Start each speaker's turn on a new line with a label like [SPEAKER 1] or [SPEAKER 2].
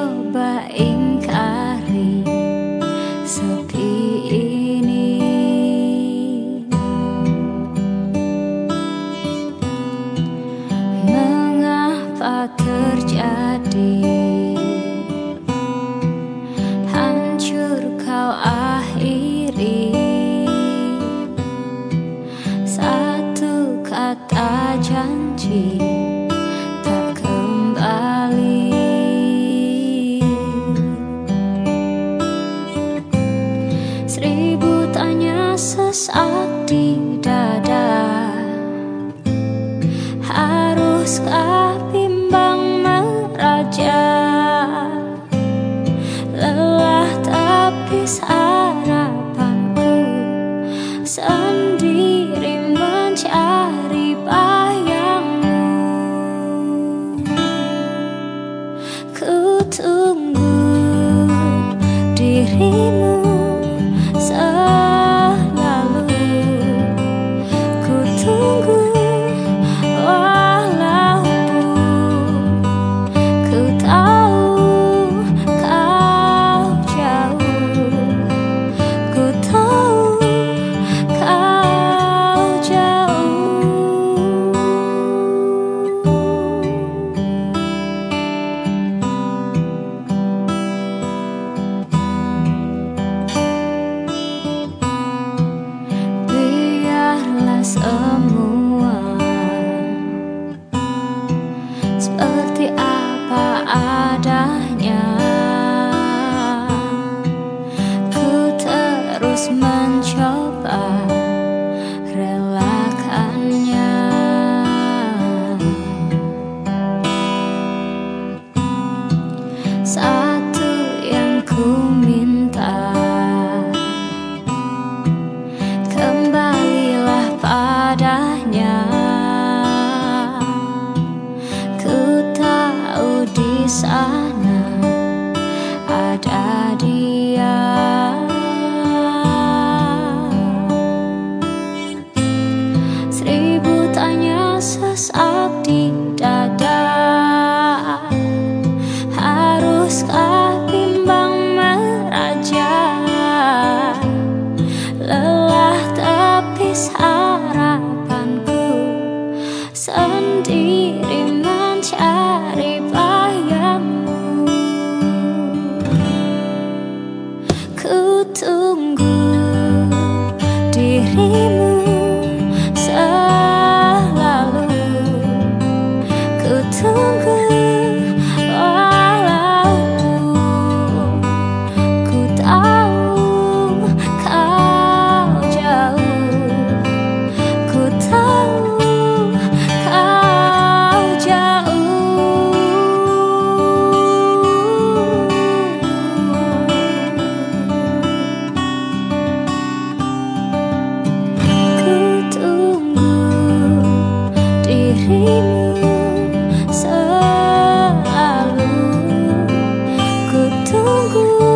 [SPEAKER 1] coba ingkari sepi ini. Mengapa terjadi? Hancur kau akhir di dada. Haruskah bimbang meraja? Lelah tapis harapanku. Sendiri mencari bayangmu. Ku tunggu dirimu mencoba relakannya. Satu yang ku minta. Kembalilah padanya Ku tahu di sana tapis 痛苦。